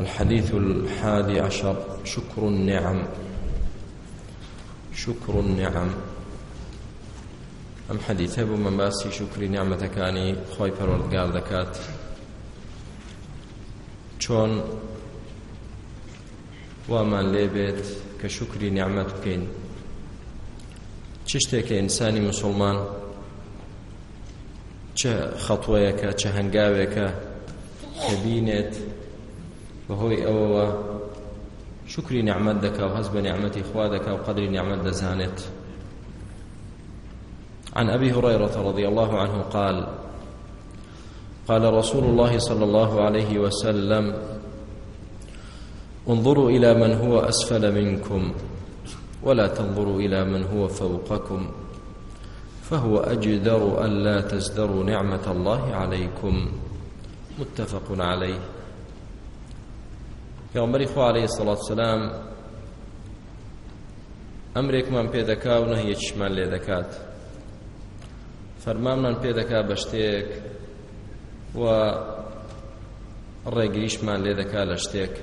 الحديث الحادي عشر شكر النعم شكر النعم ئەم حەدیتە بوو من باسی شکری نیامەتەکانی خۆی پەرۆردگار دەکات چۆن وامان لێ بێت کە شکری نیامەت بکەین چ شتێکە ئینسانی مسلمان چه خەتوەیەکە چه هەنگاوێکە کە بینێت بەهۆی ئەوەوە شکری نعممەد دەکا و هەز بە نعممەتی خوا دەکا و قدری نعممەد دەزانێت عن أبي هريرة رضي الله عنه قال قال رسول الله صلى الله عليه وسلم انظروا إلى من هو أسفل منكم ولا تنظروا إلى من هو فوقكم فهو أجدر ألا تزدروا نعمة الله عليكم متفق عليه پێغمبەری خوا عەلەیهی سەڵات سەلام ئەمرێکمان پێدەکا و نەهیەکیشمان لێ دەکات فەرماممان پێدەکا بە شتێک و ڕێگریشمان لێ دەکا لە شتێک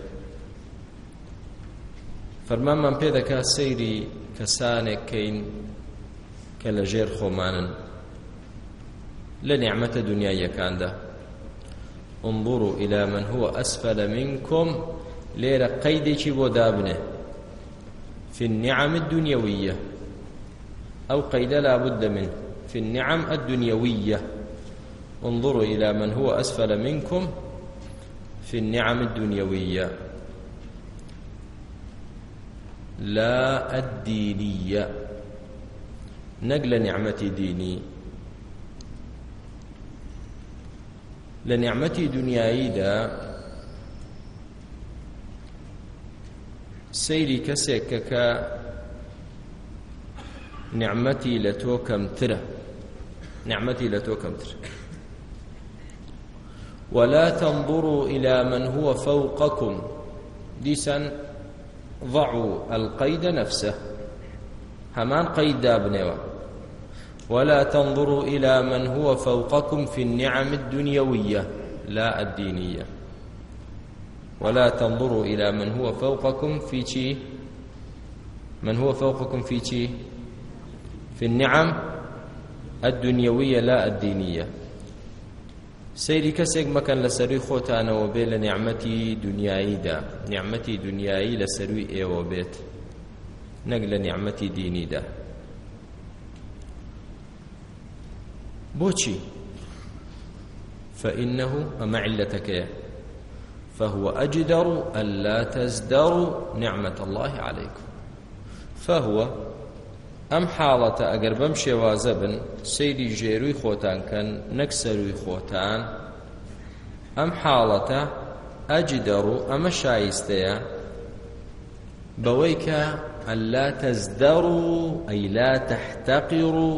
فەرمانمان پێدەکا سەیری کەسانێک کەین کە لە ژێر خۆمانن لە نعمەتە دنیایەکاندا انظروا إلى من هو أسفل منكم لێرە قەیدێکی بۆ دابنێ في النعم الدنيوية أو قيد لا بد منه في النعم الدنيوية انظروا إلى من هو أسفل منكم في النعم الدنيوية لا الدينية نقل نعمة ديني لنعمة دنيايدا سەیری کەسێکە کە نعمەتی لە تۆ کەمترە نعمەتی لە تۆ کەمتر ولا تنظروا إلى من هو فوقكم دیسان ضعوا القيد نفسه همان قيد دابنوا ولا تنظروا إلى من هو فوقكم في النعم الدنيوية لا الدينية ولا تنظروا إلى من هو فوقكم في شيء من هو فوقكم في شيء في النعم الدنيوية لا الدينية سەیری کەسێک مەکەن لە سەروی خۆتانەوە بێ لە نیعممەتی دنیاییدا نیعممەتی دنیایی لە سەروی ئێوە بێت نەک لە نیعممەتی دینیدا بۆچی فەئینەه ئەمە عیلەتەکەیە فهو أجدر ألا تزدروا نعمة الله عليكم فهو ئەم حاڵەتە ئەگەر بەم شێوازە بن سەیری ژێروی خۆتان کەن نەکسەروی خۆتان ئەم حاڵەتە ئەجی دەڕوو ئەمە شایستەیە بەوەی کە ئەللا تەزدەڕ و ئەی لا تەحتەقیڕ و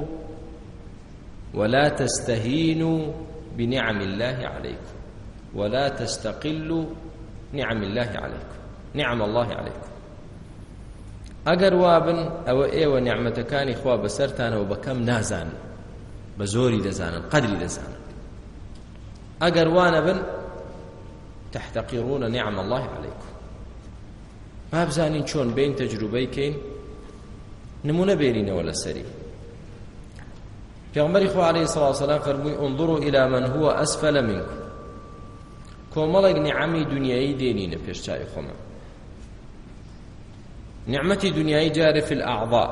ولا تەستەهین و بنیعم الله عليكم ولا تستقلوا نعم الله عليكم نعم الله عليكم ئەگەر وابن ئەوە ئێوە نیعممەتەکانی خوا بەسەرتانەوە بەکەم نازانن بە زۆری دەزانن قدری دەزانن ئەگەر وانە بن تحتەقیڕونە نعم الله عليكم ما بزانین چۆن بین تەجروبەی کەین نمونە بێنینەوە لەسەری پێغمبەری خوا عليه الصلاة والسلام فەرمووی انظروا إلى من هو أسفل منكم کۆمەڵێک نیعەمی دنیایی دێنینە پێش چای خۆمە نعمەتی دنیایی جارە فی الأعضاء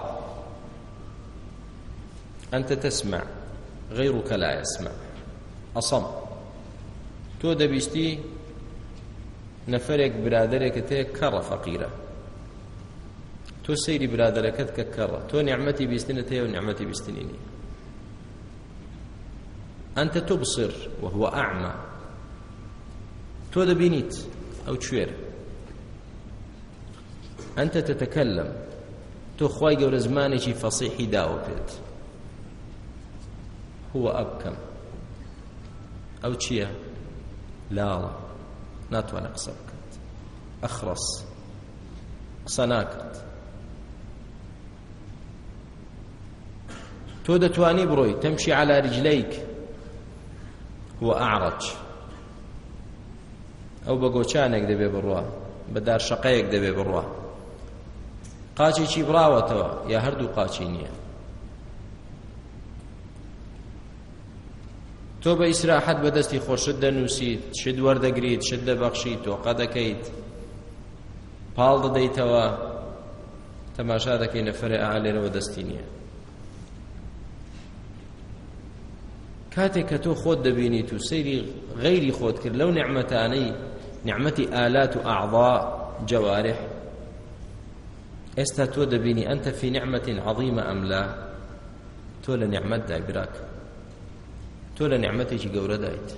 أنت تسمع غيرك لا يسمع أصم تۆ دەبیشتی نەفرێک برادێکە تێ کەڕە فەقیرە تۆ سەیری برادەکەت کە کەڕە تۆ نعممەتی بیستنە تێ و نعممەتی بیستنی أنت تبصر وهو أعمى تۆ دەبینیت ئەو کوێر ئەتە تتەکەلم تۆ خی گەورە زمانێکی فەسیحی داوە پێێت هو ئەبکەم ئەو چییە لاڵە ناتوانە قسە بکات ئەخڕس قسە ناکات تۆ دەتوانی بڕۆی تەمشی على رجلەیک هو ئاعڕەچ ئەو بە گۆچانێک دەبێ بڕوە بەدار شەقەیەک دەبێ بڕوە قاچێکی بڕاوەتەوە یا هەردوو قاچی نییە تۆ بە ئیسراحەت بەدەستی خۆشت دەنووسیت شت وەردەگریت شت دەبەخشیت تۆقە دەکەیت پاڵ دەدەیتەوە تەماشا دەکەی نەفرە ئا لێرەوە دەستی نییە کاتێک کە تۆ خۆت دەبینیت و سەیری غەیری خۆت کرد لەو نعمەتانەی نعمەتی ئالات و ئاعضا جەوارح ئێستا تۆ دەبینی ئەنتە فی نعمەتین عەظیمە ئەم لا تۆ لە نعمەتدای براک تۆ لە نعمەتێکی گەورە دایت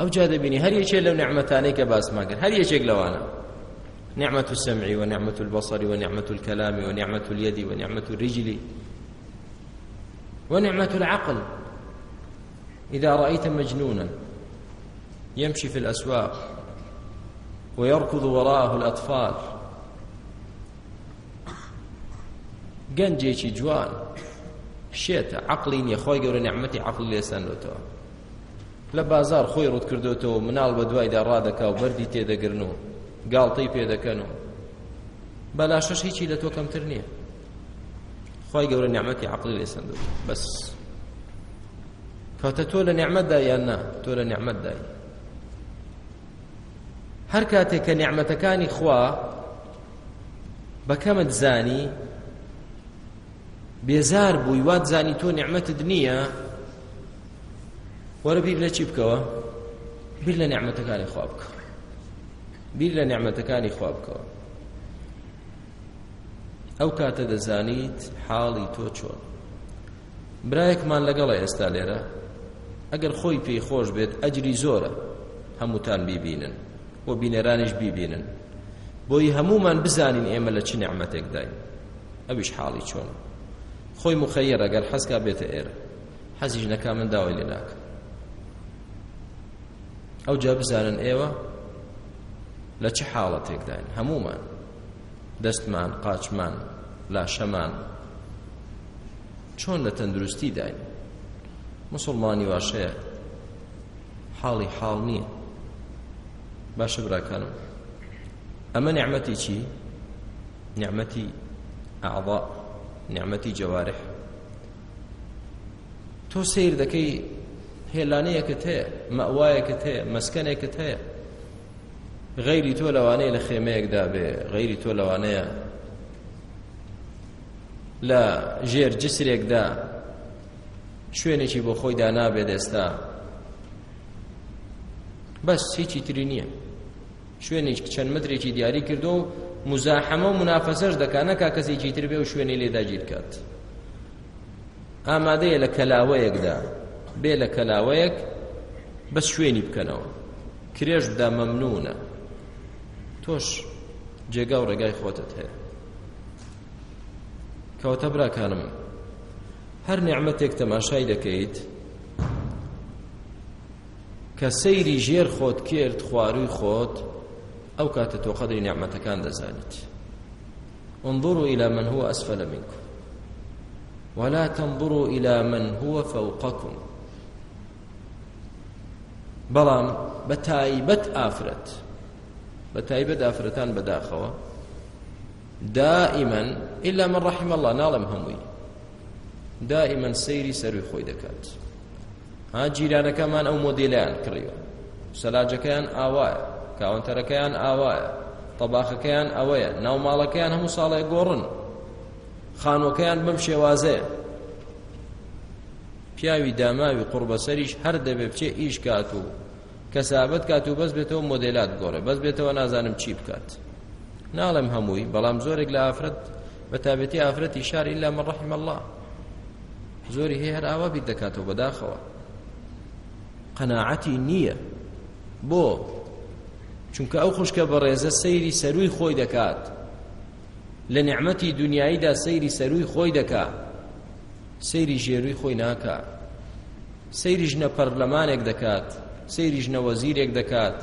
ئەو جا دەبینی هەر یەکێ لەو نعمەتانەی کە باسمان کرد هەر یەکێک لەوانە نعمة السمع ونعمة البصر ونعمة الكلام ونعمة اليد ونعمة الرجل ونعمة العقل إذا رأيت مجنونا يمشي في الأسواق ويركض وراءه الأطفال گەنجێکی جوان شێتە عقلی نیە خۆی گەورە نعممەتی عقل لێسەندەوە لە بازار خۆی ڕوت کردوێتەوە مناڵ بە دوایدا ڕادەکا و بەردی تێدەگرن و گاڵتەی پێدەکەن و بەلاشش هیچی لە تۆ کەمتر نییە خی گەورە نعممەتی عقلی لێسەندەوە بەس کاتە تۆ لە نعممەدایان نا تۆ لە نعممەدای هەر کاتێک کە نعمەتەکانی خوا بەکەمت زانی بێزار بووی وات زانی تۆ نعمەتت نییە وەرە بیر لە چی بکەوە بیر لە نعمەتەکانی خوا بکە بیر لە نعمەتەکانی خوا بکەوە ئەو کاتە دەزانیت حاڵی تۆ چۆن برایەکمان لەگەڵە ئێستا لێرە ئەگەر خۆی پێی خۆش بێت ئەجری زۆرە هەمووتان بیبینن بۆ بینەرانیش بیبینن بۆی هەمومان بزانین ئێمە لە چی نعمەتێک داین ئەویش حاڵی چۆن خۆی مخەیە ئەگەر حەزکا بێتە ئێرە حەزیش نەکا من داوای لێ ناکە ئەو جا بزانن ئێوە لە چه حاڵەتێک داین هەمومان دەستمان قاچمان لاشەمان چۆن لە تەندروستی داین مسلمانی واشەیە حاڵی حاڵ نییە باشە براکانم ئەمە نعمەتی چی نعمەتی ئاعضا نعمەتی جەوارح تۆ سیر دەکەی هێلانەیەکت هەیە مەوایەکت هەیە مەسکەنێکت هەیە غەیری تۆ لەوانەیە لە خێمەیەکدا بێ غەیری تۆ لەوانەیە لە ژێر جسرێکدا شوێنێکی بۆ خۆی دانابێت ئێستا بەس هیچی تری نییە شوێنێک چەند مترێکی دیاری کردو و مزاحمە و منافەسەش دەکانەکە کەسێکی تر بێ و شوێنی لێداگیر کات ئامادەیە لە کەلاوەیەکدا بێ لە کەلاوەیەک بەس شوێنی بکەنەوە کرێژ بدا مەمنونە تۆش جێگا و ڕێگای خۆتت هەیە کەوتە براکانم هەر نعممەتێک تەماشای دەکەیت کە سەیری ژێر خۆت کرد خواروی خۆت ئەو کاتە تۆ قەدری نیعمەتەکان دەزانیت انظروا إلى من هو أسفل منكم ولا تنظروا إلى من هو فوقكم بەڵام بە تایبەت ئافرەت بە تایبەت ئافرەتان بەداخەوە دائما إلا من رحم الله ناڵم هەمووی دائما سەیری سەروی خۆی دەکات ها جیرانەکەمان ئەو مۆدیلیان کڕیوە سەلاجەکەیان ئاوایە کاونتەرەکەیان ئاوایە تەباخەکەیان ئەوەیە ناوماڵەکەیان هەموو ساڵێ گۆڕن خانوەکەیان بەم شێوازەیە پیاوی داماوی قوربەسەریش هەر دەبێ بچێ ئیش کات و کەسابەت کات و بەس بێتەوە مۆدلات گۆڕێ بەس بێتەوە نازانم چی بکات ناڵێم هەمووی بەڵام زۆرێک لە ئافرەت بە تابەتی ئافرەتی شار ئللا من ڕحم الله زۆری هەیە هەر ئاوا بیت دەکاتەوە بەداخەوە قەناعەتی نییە بۆ چونکە ئەو خوشکە بەڕێزە سەیری سەروی خۆی دەکات لە نعمەتی دنیاییدا سەیری سەروی خۆی دەکا سەیری ژێروی خۆی ناکا سەیری ژنە پەرلەمانێک دەکات سەیری ژنە وەزیرێک دەکات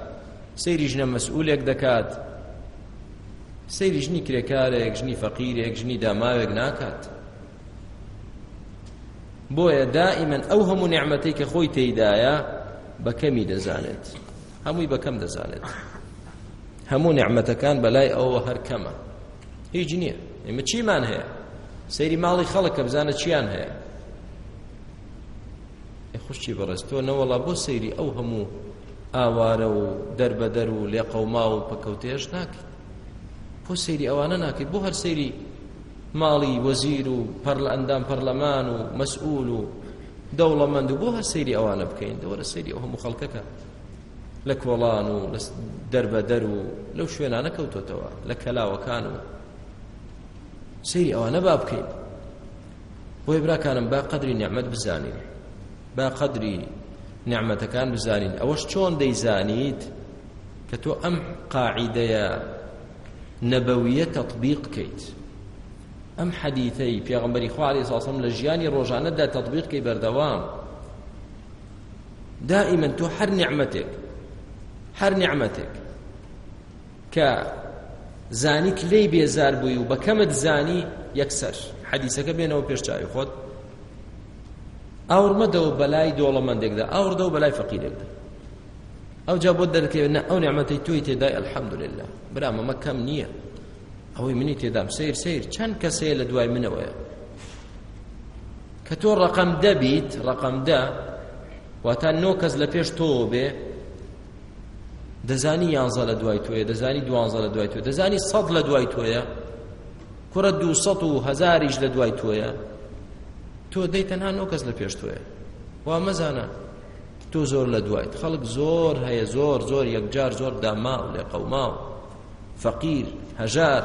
سەیری ژنە مەسئولێک دەکات سەیری ژنی کرێکارێک ژنی فەقیرێک ژنی داماوێک ناکات بۆیە دائیمەن ئەو هەموو نعمەتەی کە خۆی تێیدایە بە کەمی دەزانێت هەمووی بە کەم دەزانێت هەموو نعمەتەکان بەلای ئەوە هەرکەمە هیچ نییە ئێمە چیمان هەیە سەیری ماڵی خەڵک کە بزانە چیان هەیە خوشتی بەڕست تۆ نەوەڵا بۆ سەیری ئەو هەموو ئاوارە و دەربەدەر و لێ قەوما و پەکەوتێش ناکەیت بۆ سەیری ئەوانە ناکەیت بۆ هەر سەیری ماڵی وەزیر و پەرل ئەندام پەرلەمان و مەسئول و دەوڵەمەند و بۆ هەر سەیری ئەوانە بکەین دەوەرە سەیری ئەو هەموو خەڵکەکە لە کۆڵان و دەربەدەر و لەو شوێنانە کەوتۆتەوە لە کەلاوەکان و سەیری ئەوانە با بکەین بۆی براکانم با قەدری نیعممەد بزانین با قەدری نیعممەتەکان بزانین ئەوەش چۆن دەیزانیت کە تۆ ئەم قاعیدەیە نەبەویە تەطبیق بکەیت ئەم حەدیثەی پێغمبەری خوالی ساسم لە ژیانی ڕۆژانەدا تەطبیق کەی بەردەوام دائما تۆ هەر نیعممەتێک هەر نیعممەتێک کە زانیت لێی بێزار بووی و بە کەمت زانی یەکسەر حەدیسەکە بێنەوە پێشچوی خۆت ئاورمەدەوە بەلای دۆڵەمەندێکدا ئاوردەوە بەلای فەقیرێکدا ئەو جا بۆ دەرکەوێنە ئەو نیعممەتی توی تێدای ئەلحەمدولله برامەمە کەم نییە ئەوەی منی تێدام سیر سیر چەند کەسەیە لە دوای منەوەیە کە تۆ ڕقم دەبیت ڕقم دە واتان نۆ کەس لە پێش تۆ بێ دەزانی یانزە لە دوای تۆیە دەزانی دوانزە لە دوای تۆ دەزانی سەد لە دوای تۆیە کوڕە دوسەد و هەزاریش لە دوای تۆیە تۆ دەی تەنها نۆ کەس لە پێش تۆیە وا مەزانە تۆ زۆر لە دوایت خەڵک زۆر هەیە زۆر زۆر یەکجار زۆر داماو لێ قەوماو فەقیر هەژار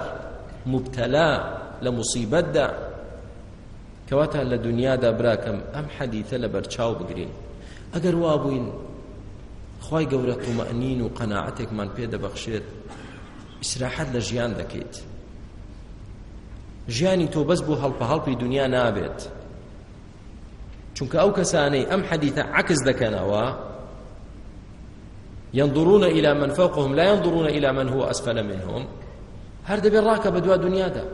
مبتەلا لە مصیبەتدا کەواتە لە دنیادا براکەم ئەم حەدیتە لە بەرچاو بگرین ئەگەر وا بووین خی گەورە تومەنین و قەنەعەتێکمان پێ دەبەخشێت ئیسراحەت لە ژیان دەکەیت ژیانی تۆ بەس بۆ هەڵپە هەڵپی دنیا نابێت چونکە ئەو کەسانەی ئەم حەدیتە عکس دەکەنەوە ينظرون إلى من فوقهم لا ينظرون إلى من هو أسفل منهم هەر دەبێت ڕاکە بە دوا دنیادا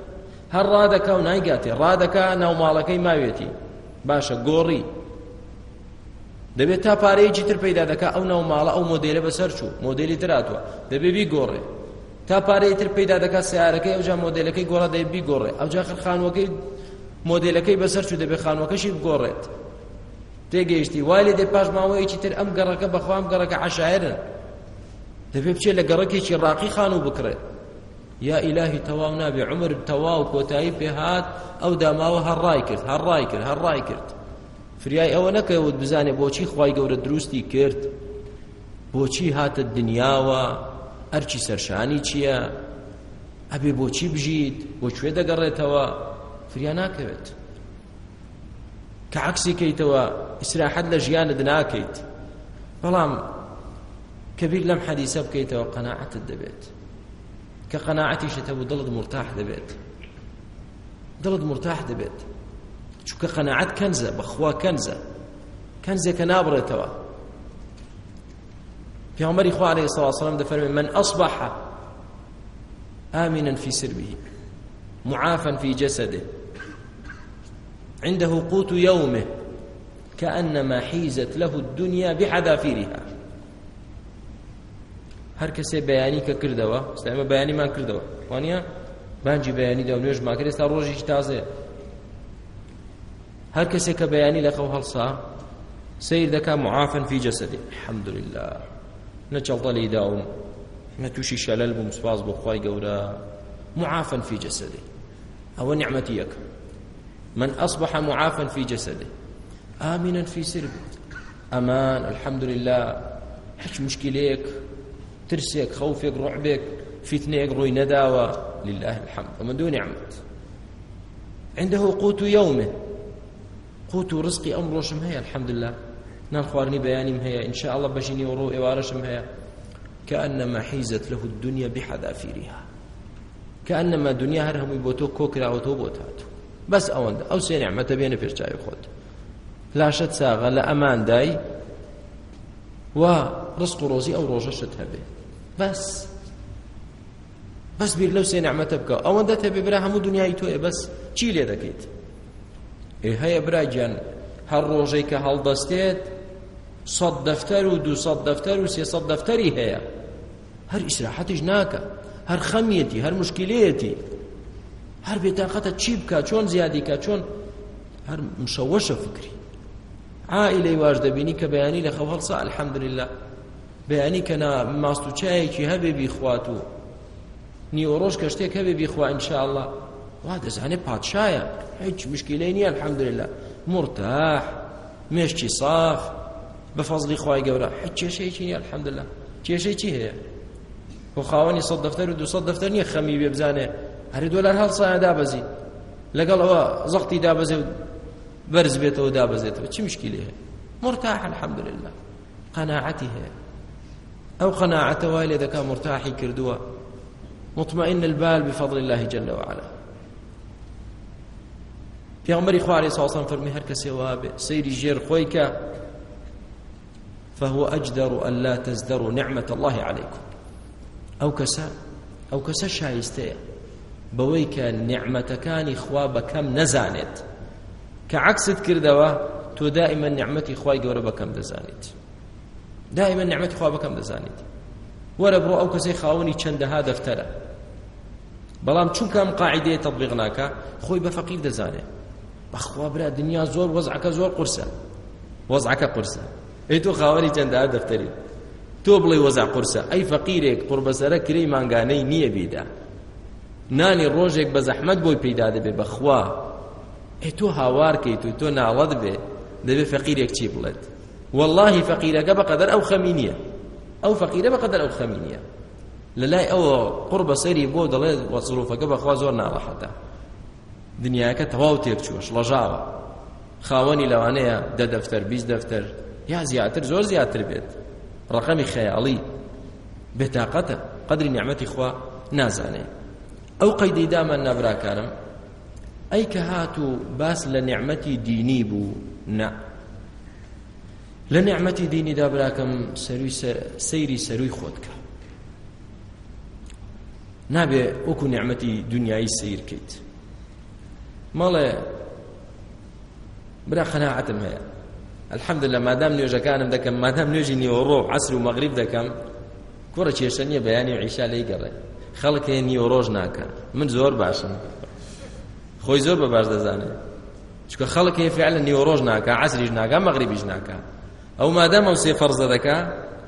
هەر ڕادەکە و نایگاتێ ڕادەکە ناو ماڵەکەی ماوێتی باشە گۆڕی دەبێت تا پارەیەکی تر پیدا دەکا ئەو ناو ماڵە ئەو مۆدلە بەسەر چوو مۆدلی تراتوە دەبێ بیگۆڕێ تا پارەی تر پیدا دەکا سیارەکەی ئەوجا مۆدلەکەی گۆڕە دەبێ بیگۆڕێ ئەوجا خانوەکەی مۆدلەکەی بەسەر چوو دەبێ خانوەکەشی بگۆڕێت تێگەیشتی والێ دێ پاش ماوەیەکی تر ئەم گەڕەکە بەخوام گەڕەکە عشاعرن دەبێ بچێت لە گەڕەکێکی ڕاقی خانوو بکڕێت یا ئیلاهی تەواو نابێ عمر تەواو کۆتایی پێهات ئەو داماوە هەڕای کرد هەڕای کرد هەڕای کرد فریای ئەوە نەکەوت بزانێ بۆچی خی گەورە دروستی کرد بۆچی هاتە دنیاوە ئەرچی سەرشانی چییە ئەبێ بۆچی بژیت بۆ کوێ دەگەڕێتەوە فریا ناکەوێت کە عکسی کەیتەوە ئیسراحەت لە ژیانت ناکەیت بەڵام کەبیر لەم حەدیسە بکەیتەوە قەناعەتت دەبێت کە قەناعەتیشەتە بوو دڵت مرتاح دەبێت دڵت مرتاح دەبێت چونکە قەنەعەت کەنزە بەخوا کەنزە کەنزێکە نابڕێتەوە پێغەمبەری خوا عەلەیهی سەڵا سەلام دەفەرمێ من ئەصبح آمنا في سربه معافا في جسده عنده قوت يومه كأنما حيزت له الدنيا بحذافيرها هەر کەسێ بەیانی کە کردەوە ئێمە بەیانیمان کردەوە وانە بانجی بەیانی دا نوێژ ماکرێستا ڕۆژیش تازەیە هەر کەسێک کە بەیانی لە خەو هەڵسا سیر دەکا معافن فی جەسەدی الحەمدلله نەچەڵدەلی داوم نە تووشی شەلەل بووم سپاس بۆ خی گەورە معافن في جسده أو نعمتي يك من أصبح معافا في جسده آمنا في سربه أمان الحمد لله حش مشكليك ترسيك خوفك رعبك فتنيك روي نداوة لله الحمد ومن دون نعمة عنده قوت يومه قوت و ڕزقی ئەم ڕۆژم هەیە الحەمدلله نان خواردنی بەیانیم هەیە ئینشاء الله بەژینی وڕۆ ئێوارەشم هەیە كأنما حيزت له الدنيا بحذافيرها كأنما دنيا هر همي بۆ تۆ کۆکراوە تۆ بۆ تاتو بەس ئەوەندە ئەو سێ نعمەتە بێنە پێرچوی خۆت لاشت ساغە لە ئەماندای و ڕسق و ڕۆزی ئەو ڕۆژەشت هەبێ بەس بەس بیر لەو سێ نعمەتە بکە ئەوەندە تەبێ برا هەموو دنیای تۆیە بەس چی لێ دەکەیت هەیە براگیان هەر ڕۆژێک کە هەڵدەستێت سەد دەفتەر و دو سەد دەفتەر و سێ سەد دەفتەری هەیە هەر ئیسراحەتیش ناکە هەر خەمیەتی هەر مشکلەتی هەر بێتاقەتە چی بکە چۆن زیادی کە چۆن هەر مشەوەشە فکری عائلەی واش دەبینی کە بەیانی لە خەوەڵسا الحەمدلله بەیانی کەنا ماست و چایەکی هەبێ بیخوات و نیوەڕۆژ کە شتێک هەبێ بیخوا ئینشاءله وا دەزانێت پادشایە هیچ مشکلەی نییە الحەمدلله مرتاح مێشتی صاف بە فەزلی خی گەورە هیچ کێشەیەکی نییە الحەمدلله کێشەی چی هەیە بۆ خاوەنی سەد دەفتەر و دوسە دەفتەر نییە خەمی بێ بزانێ هەر دۆلار هەڵسایە دابەزی لەگەڵ ئەوە زەختی دابەزێ و بەرز بێتەوە دابەزێتەوە چی مشکلی هەیە مرتاح الحەمدلله قەناعەتی هەیە ئەو قەناعەتە وای لێ دەکا مرتاحی کردووە مطمئن البال بفضل الله جل وعلا پێغمبەری خوارێ ساسان فەرمی هەر کەسێوە بێ سەیری ژێر خۆی کە فهو أجدر أن لا تزدروا نعمة الله عليكم أو كسا أو كسا شايستيا بەوەی کە نعمەتەکانی خوا بەکەم نەزانێت کە عکست کردەوە تۆ دائمە نعمەتی خوای گەورە بەکەم دەزانیت دائمە نعمەتی خوا بەکەم دەزانیت وەرە بۆ ئەو کەسەی خاوەنی چەندەها دەفتەرە بەڵام چونکە ئەم قاعدەیە تەطبیق ناکە خۆی بە فەقیر دەزانێت بەخوا برا دنیا زۆر وەزعەکە زۆر قورسە وەزعەکە قورسە ئەی تۆ خاوەری چەندە دەفتەری تۆ بڵێ وەزع قورسە ئەی فەقیرێک پڕبەسەرە کرەی مانگانەی نییە بێدا نانی ڕۆژێک بە زەحمەت بۆی پەیدا دەبێ بەخوا ئەی تۆ هاوارکەیت و تۆ ناڵەت بێ دەبێ فەقیرێک چی بڵێت واللهی فەقیرەکە بەقەدەر ئەو خەمی نییە ئەو فەقیرە بەقەدەر ئەو خەمی نییە لەلای ئەوە قڕ بەسەری بۆ دەڵێت وەسرروفەکە بەخوا زۆر ناڕەحەتە دنیاکە تەواو تێکچووەش لەژاوە خاوەنی لەوانەیە دە دەفتەر بیست دەفتەر یا زیاتر زۆر زیاتر بێت ڕقەمی خەیاڵی بێتاقەتە قدری نیعمەتی خوا نازانێ ئەو قەیدەی دامان نابراکانم ئەی کە هات و باس لە نیعمەتی دینی بوو نە لە نیعمەتی دینی دابراکەم سەیری سەروی خۆت کە نابێ وەکو نیعمەتی دنیای سیر کەیت مەڵێ برا قەناعەتم هەیە الحەمدلله مادام نوێژەکانم دەکەم مادام نوێژی نیوەڕۆ عسر و مەغریب دەکەم کوڕە کێشە نییە بەیانی عیشا لەی گەڕێ خەڵک هەیە نیوەڕۆژ ناکە من زۆر باشم خۆی زۆر بە باش دەزانێت چکە خەڵک هەیە فعلا نیوەڕۆژ ناکە عسریش ناکە مەغریبیش ناکە ئەو مادام ئەو سێ فەرزە دەکە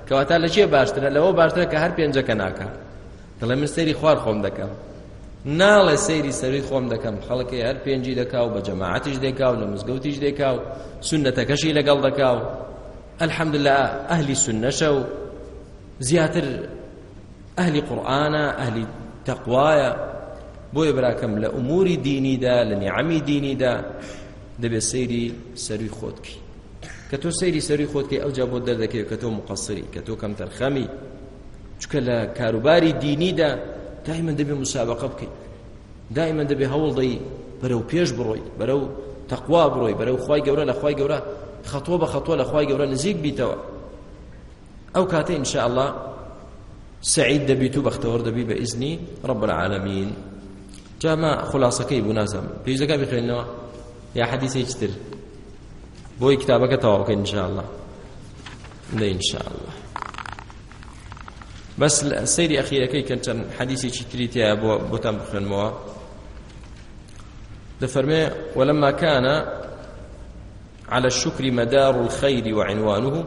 کەواتە لە چێ باشترە لەوە باشترە کە هەر پێنجەکە ناکە دەڵێ من سەری خوار خۆم دەکەم ناڵێ سەیری سەروی خۆم دەکەم خەڵکی هەر پێنجی دەکاو بە جەماعەتیش دەکاو لە مزگەوتیش دەکاو سنەتەکەشی لەگەڵ دەکاو ئەلحەمدلله ئەهلی سنەشە و زیاتر ئەهلی قورآانە ئەهلی تەقوایە بۆیە براکەم لە ئوموری دینیدا لە نیعەمی دینیدا دەبێت سەیری سەروی خۆتکی کە تۆ سەیری سەروی خۆتکی ئەوجا بۆ دەردەکەوێت کە تۆ مقەسری کە تۆ کەم تەرخەمی چکە لە کاروباری دینیدا دائما دەبێ مسابقه بکەیت دائما دەبێ هەوڵدەی بەرەو پێش بڕۆیت بەرەو تەقوا بڕۆی بەرەو خی گەورە لە خی گەورە خەتۆ بە خەتۆ لە خی گەورە نزیک بیتەوە ئەو کاتە ئینشاء الله سعید دەبیت و بەختەوەر دەبی بە ئیزنی رب العالمین جاما خلاصەکەی بوو نازم پێویستەکە بخوێنەوە یا حەدیثی چتر بۆی کتابەکە تەواو بکەین ان شاء الله لا ان شاء الله بس سيري أخيرا كي كان كان حديثي تشتريتي أبو بوتان بخنموا دفرمي ولما كان على الشكر مدار الخير وعنوانه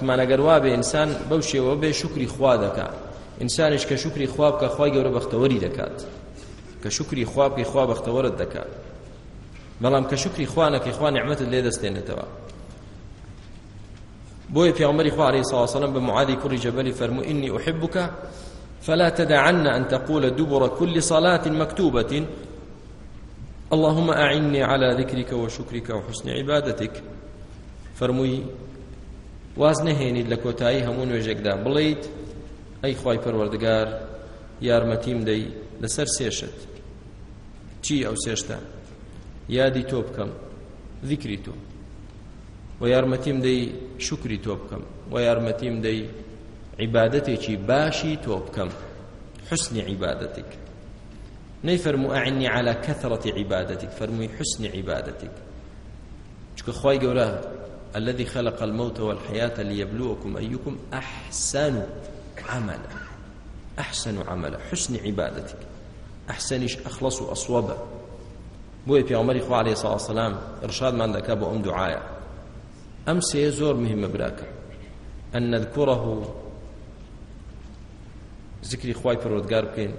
كمان اگر وابه انسان بوشي وابه شكري خوا دكا انسانش كشكري خواب كخواي گور بختوري دكات كشكري خواب كخوا بختورت دكات بلام كشكري خوانك اخوان نعمت لي دستين توا بوي في عمر خو عليه الصلاه والسلام بمعاذ كري جبل فرمو اني احبك فلا تدعن ان تقول دبر كل صلاه مكتوبه اللهم اعني على ذكرك وشكرك وحسن عبادتك فرموي واز نهێنیت لە کۆتایی هەموو نوێژێکدا بڵیت ئەی خی پەروەردگار یارمەتیم دەی لەسەر سێشت چی ئەو سێشتە یادی تۆ بکەم ذیکری تۆ و یارمەتیم دەی شکری تۆ بکەم و یارمەتیم دەی عیبادەتێکی باشی تۆ بکەم حسنی عیبادەتێک نەیفەرمو ئەعنی على کەثڕەتی عیبادەتێک فەرمووی حسنی عیبادەتێک چکە خی گەورە الذي خلق الموت والحياة ليبلوكم أيكم أحسن عملا أحسن عملا حسن عبادتك أحسنش أخلص أصوبة بوي في عمر عليه الصلاة والسلام إرشاد من ذكى بأم دعايا ئەم سێ زۆر مهمە براکە ئەن نذکوڕه ذکری خوای پەرۆدگار بکەین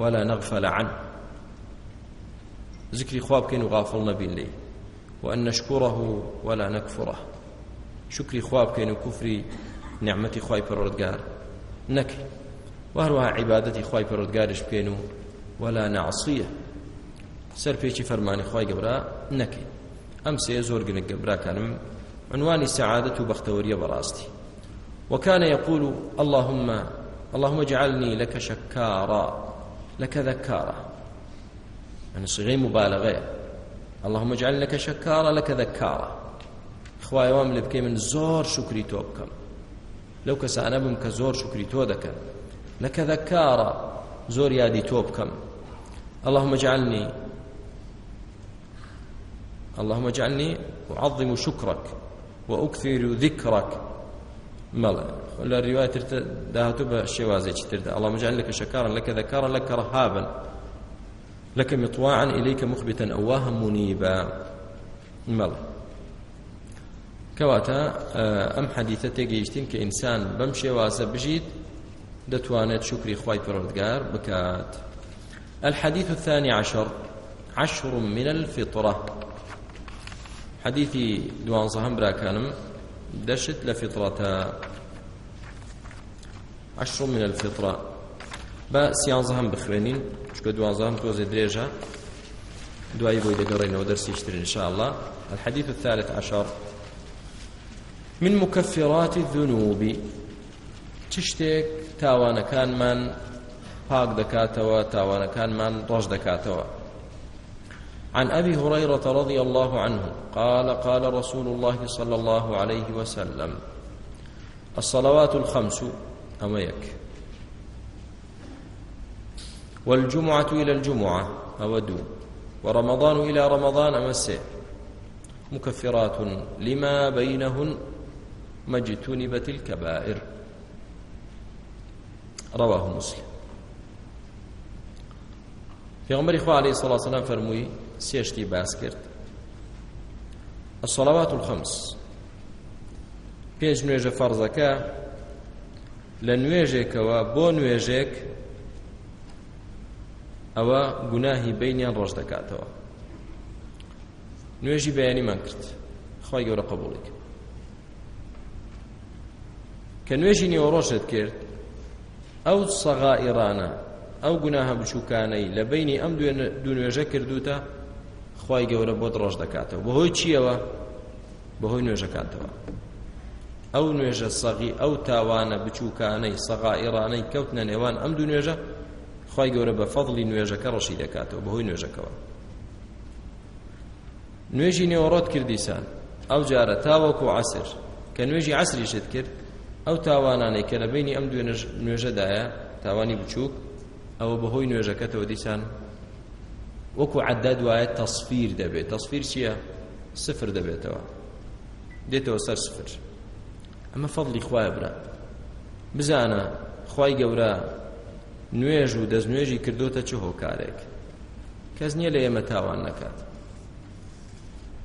ولا نغفل عنه ذكري خواب كين وغافل نبين لي وأن نشكره ولا نكفره شكري خواب كين وكفري نعمتي خواي بردقار نك وهروها عبادتي خواي بردقارش بكين ولا نعصيه سر بيشي فرماني خواي قبرا نكي ئەم سێ زۆر گرنگە براکانم عنوانی سعادة وبختورية براستي وكان يقول اللهم اللهم اجعلني لك شكارا لك ذكارا يعني صيغة مبالغة اللهم اجعلني لك شكارا لك ذكارا خواي وام لبكي من زور شكري توبكم لو كسانا بم كزور شكري تودك لك ذكارا زور يادي توبكم اللهم اجعلني اللهم اجعلني أعظم شكرك وأكثر ذكرك ملا ولا الرواية داهتو بشيوازي ترد اللهم اجعل لك شكارا لك ذكارا لك رهابا لك مطواعا إليك مخبتا أواها منيبا ملا كواتا أم حديثة تيجيشتين كإنسان بمشي واسا بجيت دتوانت شكري خواي بردقار بكات الحديث الثاني عشر عشر من الفطرة حديثي دوان صهم براكانم دشت لفطرة عشر من الفطرة با سيان صهم بخوينين شكو دوان صهم توزي دريجة دواي بوي دقرين ودرس يشتري إن شاء الله الحديث الثالث عشر من مكفرات الذنوب تشتێک تاوانەکانمان پاک دەکاتەوە تاوانەکانمان ڕۆژ دەکاتەوە عن أبي هريرة رضي الله عنه قال قال رسول الله صلى الله عليه وسلم الصلوات الخمس أميك والجمعة إلى الجمعة أودو ورمضان إلى رمضان أمسه مكفرات لما بينهن ما اجتنبت الكبائر رواه مسلم في عمر إخوة عليه الصلاة والسلام فرموي سێشتی باس کرد الصلوات الخمس پێنج نوێژە فەرزەکە لە نوێژێکەوە بۆ نوێژێک ئەوە گوناهی بینیان ڕۆژ دەکاتەوە نوێژی بەیانیمان کرد خی گەورە قبوڵیک کە نوێژی نیوە ڕۆژت کرد ئەو سەغائیرانە ئەو گوناهە بچووکانەی لە بینی ئەم دوو نوێژە کردوتە خی گەورە بۆ ڕۆژ دەکاتەوە بەهۆی چیەوە بەهۆی نوێژەکانتەوە ئەو نوێژە سەغی ئەو تاوانە بچووکانەی سەغا ئێرانەی کەوتنە نێوان ئەم دوو نوێژە خی گەورە بە فەضلی نوێژەکە ڕەشی دەکاتەوە بەهۆی نوێژەکەەوە نوێژی نێوەڕۆت کردیسان ئەو جارە تاوەکو عسر کە نوێژی عسریشت کرد ئەو تاوانانەی کە لە بینی ئەم دوێ نوێژەدایە تاوانی بچووک ئەوە بەهۆی نوێژەکەتەوە دیسان وەکو عەدەد وایە تەسفیر دەبێت تەسفیر چییە سفر دەبێتەوە دێتەوە سەر سفر ئەمە فەضلی خوایە برا بزانە خی گەورە نوێژ و دەستنوێژی کردوتە چه هۆکارێک کەس نییە لە ئێمە تاوان نەکات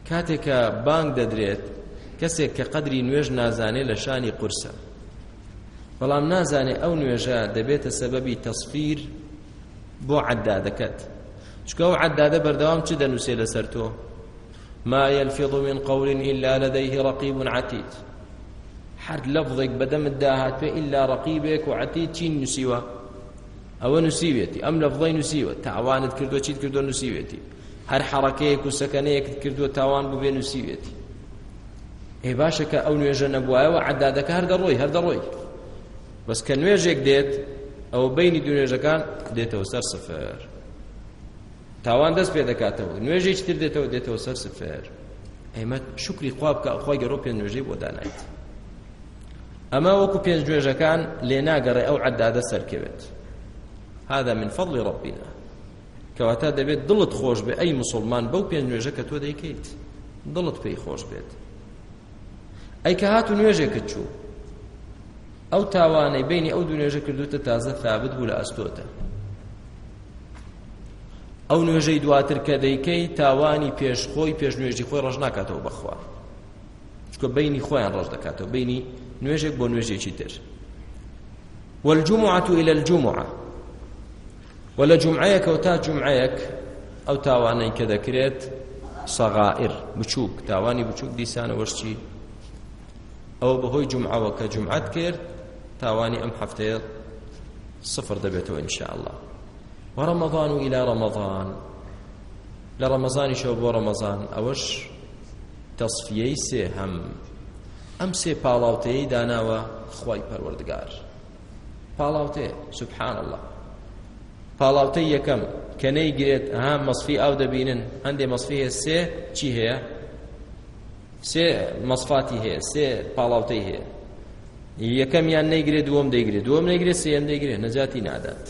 کاتێک کە بانگ دەدرێت کەسێک کە قەدری نوێژ نازانێت لە شانی قورسە بەڵام نازانێت ئەو نوێژە دەبێتە سەبەبی تەسفیر بۆ عەددادەکەت چکە و عەدادە بەردەوام چ دەنووسێ لەسەر تۆ ما يلفظ من قول إلا لديه رقيب عتيد هەر لەفظێک بەدەم داهات پێ ئللا ڕقیبێک و عتی چین نووسیوە ئەوە نووسیوێتی ئەم لە بڵی نووسیوە تاوانت کردو چیت کردو نووسیوێتی هەر حەڕەکەیەک و سەکەنەیەکت کردووە تاوان ببێ نووسیوێتی هێ باشە کە ئەو نوێژە نەبووایەوە عدادەکە هەر دەڕۆی هەر دەڕۆی بەس کە نوێژێک دێت ئەوە بینی دو نوێژەکان دێتەوە سەر سەفەر تاوان دەست پێ دەکاتەوە نوێژێکی تر دێتەوە دێتەوە سەر سفێر ئەمە شکری خواب کە خۆی گەڕۆ پێ نوێژەی بۆ دانایت ئەمە وەکو پێنج گوێژەکان لێ ناگەڕێ ئەو عەدادە سەرکەوێت هذا من فضل ربنا کەواتە دەبێت دڵت خۆش بێ ئەی مسلمان بەو پێنج نوێژە کە تۆ دەیکەیت دڵت پێی خۆش بێت ئەی کە هات و نوێژێکت چوو ئەو تاوانەی بینی ئەو دو نوێژە کردوتە تازە ثابت بوو لە ئەستۆتە ئەو نوێژەی دواتر کە دەیکەی تاوانی پێشخۆی پێشنوێژی خۆی ڕژ ناکاتەوە بەخوا چکە بینی خۆیان ڕژ دەکاتەوە بینی نوێژێک بۆ نوێژێکی تر والجمعة إلى الجمعة ولا جمعيك وتا جمعيك أو تاواني كذكرت صغائر بچوك تاواني بچوك ديسان وشتي أو بهوي جمعة وكجمعة كرت تاواني أم حفتير صفر دبيتو إن شاء الله وەڕەمەضان و ئیلا ڕەمەضان لە ڕەمەزانیشەوە بۆ ڕەمەزان ئەوەش تەصفیەی سێ هەم ئەم سێ پاڵاوتەیە داناوە خی پەروەردگار پاڵاوتێ سبحان الله پاڵاوتەی یەکەم کە نەیگرێت ها مەصفی ئاو دەبینن هەندێ مەصفی هەیە سێ چی هەیە سێ مەصفاتی هەیە سێ پاڵاوتەی هەیە یەکەمیان نەیگرێت دووەم دەیگرێت دووەم نەیگرێت سێم دەیگرێت نەجاتی نادات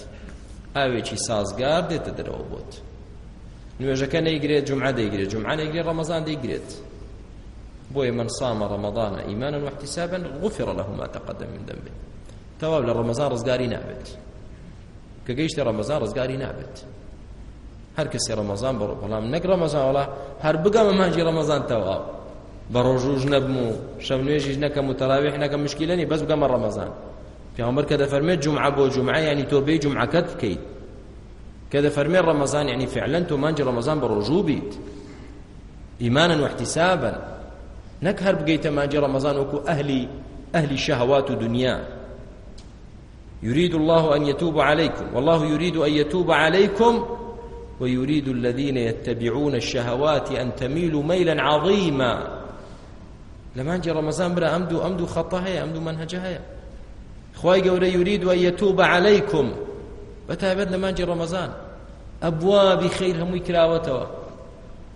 ئاوێکی سازگار دێتە دەرەوە بۆت نوێژەکە نەیگرێت جمعە دەیگرێت جمعە نەیگرێت ڕەمەزان دەیگرێت بۆیە من سامە ڕەمەدانە ئیمانن وەحتیسابن غفر لەهما ما تەقەدەم من دەمبێ تەواو لە ڕەمەزان ڕزگاری نابێت کە گەیشتی ڕەمەزان ڕزگاری نابێت هەر کەسی ڕەمەزان بەڕۆ بەڵام نەک ڕەمەزان وڵا هەر بگەمە مانجی ڕەمەزان تەواو بە ڕۆژوژ نەبم و شەم نوێژیش نەکەم و تەراویح نەکەم مشکیلەنی بەس بگەمە ڕەمەزان پیامبر کە دەفەرمێت جمعە بۆ جمعە ینی تۆ بێ جمعەکەت بکەیت کە دەفەرمێت ڕەمەزان ینی فعلا تۆ مانجی ڕەمەزان بە ڕۆژوو بیت ئیمانن واحتیسابن نەک هەر بگەیتە مانجی ڕەمەزان وەکو ئەهلی ئەهلی شەهەوات و دنیا يريد الله أن يتوب عليكم والله يريد أن يتوب عليكم ويريد الذين يتبعون الشهوات أن تميلوا ميلا عظيما لما نجي رمضان برا أمدو أمدو خطا هي أمدو منهج هي خی گەورە یورید و یەتوو بە عەلەیکم بە تایبەت لە مانجی ڕەمەزان ئەبوابی خیر هەمووی کراوەتەوە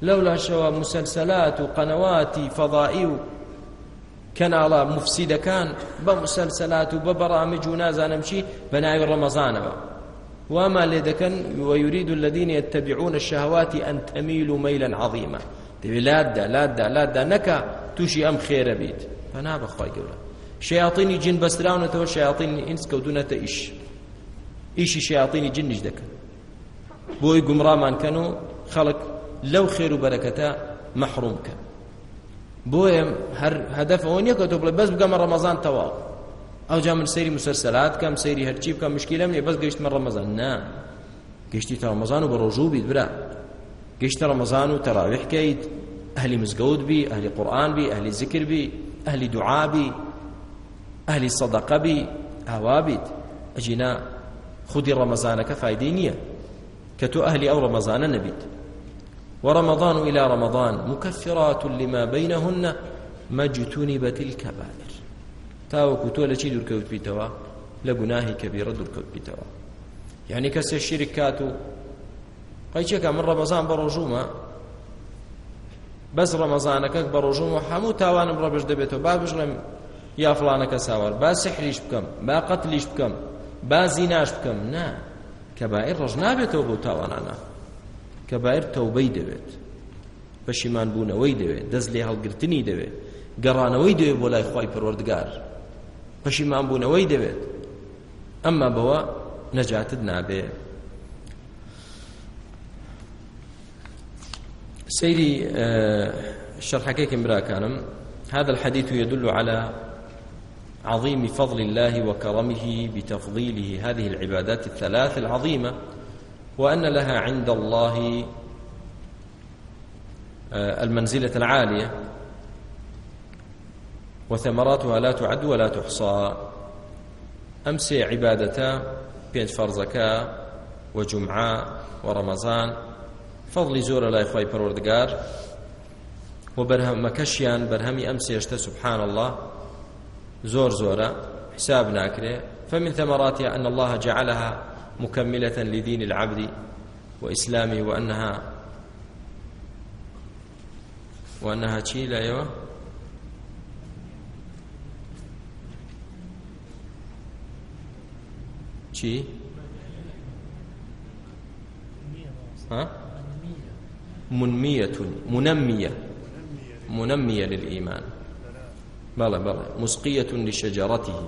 لەولاشەوە مسلسلات و قەنەواتی فەضائی و کەناڵە مفسیدەکان بە مسلسلات و بە بەڕامج و نازانم چی بە ناوی ڕەمەزانەوە وما لێ دەکەن وەیورید الذين يتبعون الشهوات أن تميلوا ميلا عظيما دەبێت لاددا لاددا لاددا نەکە تووشی ئەم خێرە بیت بەنا بەخوای گەورە شیاطینی جن بەستراونەتەوە شیاطینی ئینس کەوتونەتە ئیش ئیشی شیاطینی جنیش دەکەن بۆی گومڕامانکەن و خەڵک لەو خێر و بەرەکەتە مەحرومکە بۆیە هەر هەدەف ئەوە نییە کە تۆ بڵێ بەس بگەمە ڕەمەزان تەواو ئەوجا من سەیری مسەرسەلات کەم سەیری هەرچی بکەم مشکیلم لێ بەس گەیشتمە ڕەمەزان نا گەشتی تا ڕەمەزان و بە ڕۆژوو بیت برا گەشتە ڕەمەزان و تەراویحکەیت ئەهلی مزگەوت بی ئەهلی قورآن بی ئەهلی ذکر بی ئەهلی دوعا بی ئەهلی سەدەقەبی ئاوا بیت ئەجینا خودی ڕەمەزانەکە فایدەی نییە کە تۆ ئەهلی ئەو ڕەمەزانە نەبیت ورمضان إلى رمضان مكفرات لما بينهن مجتنبت الكبائر تاوكو تۆ لە چی دوورکەوت بیتەوە لە گوناهی کەبیرە دوورکەوت بیتەوە یعنی کەسێ شیرک کات و قەیچێکە من ڕەمەزان بە ڕۆژومە بەس ڕەمەزانەکەک بە ڕۆژوم و هەموو تاوانم ڕەبش دەبێتەوە با بژڵێم یا فلانەکە ساوار با سحریش بکەم با قەتلیش بکەم با زیناش بکەم نا کەبائر ڕژ نابێتەوە بۆ تاوانانە کەبائر تەوبەی دەوێت پەشیمان بوونەوەی دەوێت دەست لێ هەڵگرتنی دەوێت گەڕانەوەی دەوێت بۆ لای خی پەروەردگار پەشیمان بوونەوەی دەوێت ئەمما بەوە نەجاتت نابێت سيري شرح كيك براكانم هذا الحديث يدل على عظيم فضل الله وكرمه بتفضيله هذه العبادات الثلاث العظيمة وأن لها عند الله المنزلة العالية وثمراتها لا تعد ولا تحصى أمس عبادتا بين فرزكا وجمعة ورمضان فضل زور لا يخوي پروردگار وبرهم مكشيان برهمي أمس يشتا سبحان الله زور زورا حساب ناكره فمن ثمراتها أن الله جعلها مكملة لدين العبد وإسلامه وأنها وأنها تشيل أيوة چی؟ ها؟ منمية منمية منمية للإيمان بلى بلى مسقية لشجرته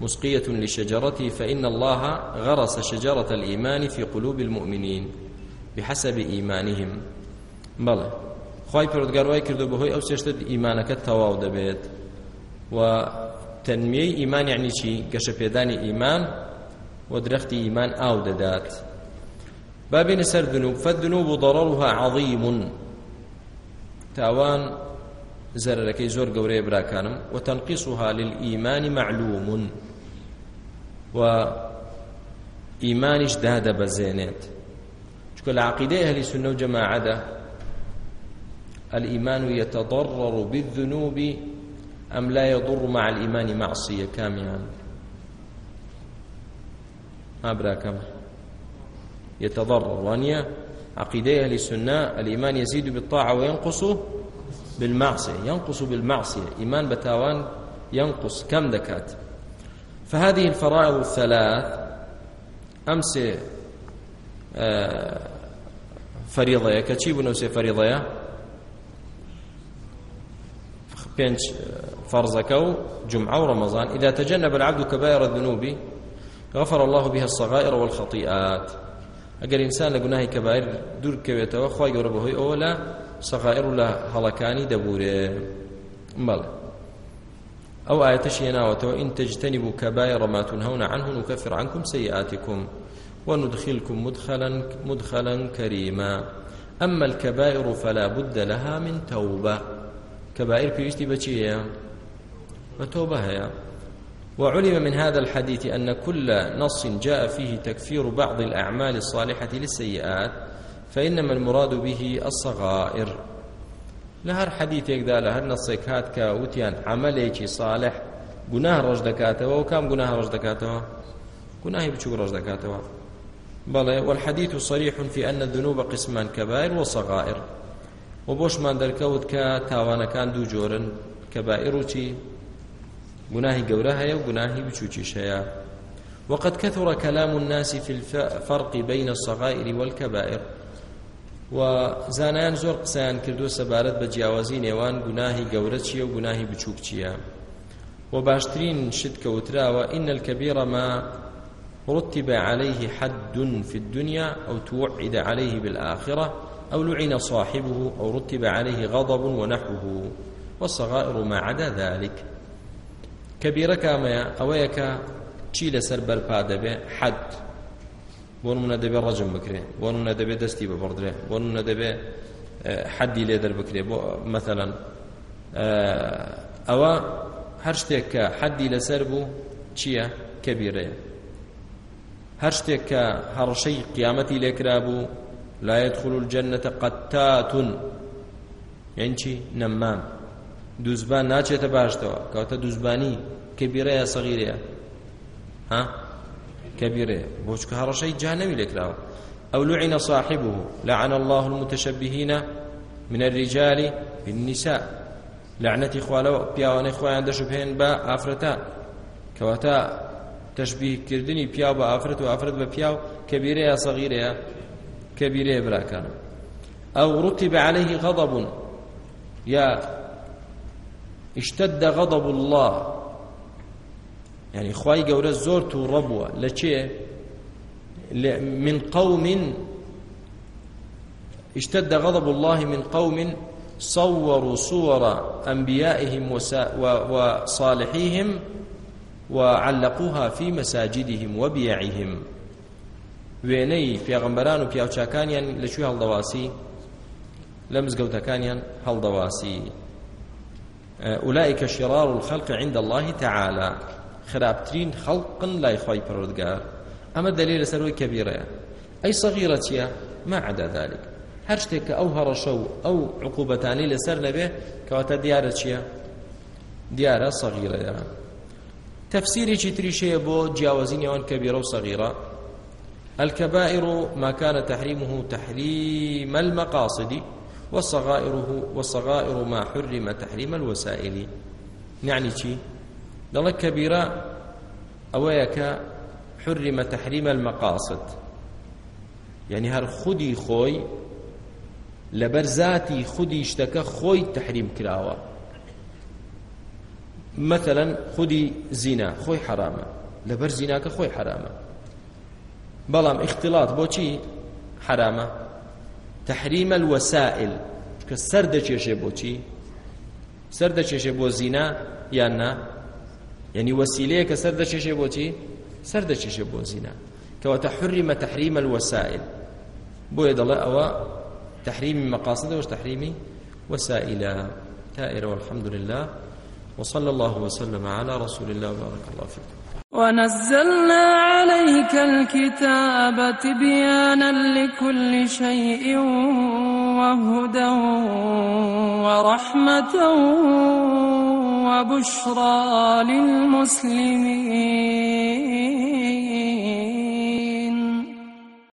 مسقية لشجرته فإن الله غرس شجرة الإيمان في قلوب المؤمنين بحسب إيمانهم بلى خی پرۆگەڕوای کردو بەهۆی ئەو سێشتت ئیمانەکە تەواو دەبێت و تەنمیەی ئیمان یعنی چی گەشە پێدانی ئیمان و درەختی ئیمان ئاو دەدات بابێنە سەر دنوب فەدنوب و دەڕەڵها عەظیم تاوان زەرەکەی زۆر گەورەیە براکانم و تەنقیسها للئیمانی معلومون و ئیمانیش دادەبەزێنێت چکە لە عقیدەی هەلی سنە و جەماعەدا الإيمان يتضرر بالذنوب أم لا يضر مع الإيمان معصية كاملا أبراكم يتضرر وأن عقيدة أهل السنة الإيمان يزيد بالطاعة وينقصه بالمعصية ينقص بالمعصية إيمان بتاوان ينقص كم دكات فهذه الفرائض الثلاث أمس فريضة كتشي بنوس فريضة بينج فرزك جمعة ورمضان إذا تجنب العبد كبائر الذنوب غفر الله بها الصغائر والخطيئات ئەگەر ئینسان لە گوناهی کەبایر دوور بکەوێتەوە خی گەورە بەهۆی ئەوە لە سەغائر و لە هەڵەکانی دەبورێ بەڵێ ئەو ئاەتەش هێناوەتەوە ئین تەجتەنی بوو کە بای ڕەماتون هەونە عنه و کەفر عنکم سەیئاتکم وندخلكم مدخلا مدخلا كريما أما الكبائر فلا بد لها من توبة كبائر بيوستي بچيه وتوبة هي وعلم من هذا الحديث أن كل نص جاء فيه تكفير بعض الأعمال الصالحة للسيئات فإنما المراد به الصغائر لهر حديث يقدا لهر نصيك هاتك وتيان عمليكي صالح گناه ڕۆژ دەکاتەوە و کام گوناه ڕۆژ دەکاتەوە گوناهی بچوو ڕۆژ دەکاتەوە بەڵێ والحديث صريح في أن الذنوب قسمان كبائر وصغائر و بۆشمان دەرکەوت کە تاوانەکان دوو جۆرن کەبائر و چی گوناهی گەورە هەیە و گوناهی بچووکیش هەیە وقد كثر كلام الناس في الفرق بين الصغائر والكبائر و زانایان زۆر قسەیان کردووە سەبارەت بە جیاوازی نێوان گوناهی گەورە چییە و گوناهی بچووک چییە و باشترین شت کەوتراوە ئین الكبير ما رتب عليه حد في الدنيا أو توعد عليه بالآخرة أو لعن صاحبه أو رتب عليه غضب ونحوه والصغائر ما عدا ذلك كبيرة كامية أويك تشيل سربر بادبه حد بۆ منە دەبێت ڕەجم بکرێ بۆ منە دەبێت دەستی ببڕدرێ بۆ منە دەبێت حەدی لێ دەربکرێ بۆ مەثەن ئەوە هەر شتێک کە حەدی لەسەر بوو چییە کەبیرەیە هەر شتێک کە هەڕشەی قیامەتی لێکرا بوو لا يدخل الجنة قتات یعنی چی نەمام دوزبان ناچێتە باشتەوە کەوتە دوزبانی کەبیرەیە سەغیرەیە ها كبيره بوچك هرشي جهنمي لكراوه أو لعن صاحبه لعن الله المتشبهين من الرجال بالنساء لعنتي خوالو بياواني خوان دشبهن با آفرتان كواتا تشبيه كردني بياو با آفرت و آفرت با بياو كبيرة يا صغيرة يا كبيرة براكان أو رتب عليه غضب يا اشتد غضب الله يعني خوای گەورە زۆر تو ڕەبووە لە چێ من قوم اشتد غضب الله من قوم صوروا صور أنبيائهم وصالحيهم وعلقوها في مساجدهم وبيعهم وێنەی پێغمبەران و پیاوچکانیان لەکوێ هەڵدەواسی لە مزگەوتەکانیان هەڵدەواسی ئولائکە شێڕار و خەلقە عند الله تعالى خراپترین خەڵقن لای خی پڕودگار ئەمە دەلێ لەسەرەوەی کەبیڕەیە ئەی سەغیرە چییە ما عدا ذلك هەر شتێک کە ئەو هەڕەشە و ئەو عقوبەتانی لەسەر نەبێ کەواتە دیارە چییە دیارە سەغیرەیە تەفسیرێکی تریشەیە بۆ جیاوازینەوەن کەبیرە و سەغیرە الكبائر ما كان تحريمه تحريم المقاصد وصغائره وصغائر ما حرم تحريم الوسائل يعني شي دەڵێ کەبیرە ئەوەیە کە حرمە تەحریمە المەقاصد یعنی هەر خودی خۆی لەبەر ذاتی خودی شتەکە خۆی تحریم کراوە مثلا خودی زینا خۆی حرامە لەبەر زیناکە خۆی حرامە بەڵام اختلاط بۆچی حرامە تحریم الوسائل کە سەر دەچێشێ بۆچی سەر دەچێشێ بۆ زینا یان نا یعنی وسیلەیە کە سەر دەچێشێ بۆچی سەر دەچێشێ بۆ زینا کەواتە حرمە تحریم الوسائل بۆیە دەڵێ ئەوە تحريم مقاصد وش تحريم وسائل تائر والحمد لله وصلى الله وسلم على رسول الله وبارك الله فيكم ونزلنا عليك الكتاب تبيانا لكل شيء وهدى ورحمة وبشرى للمسلمين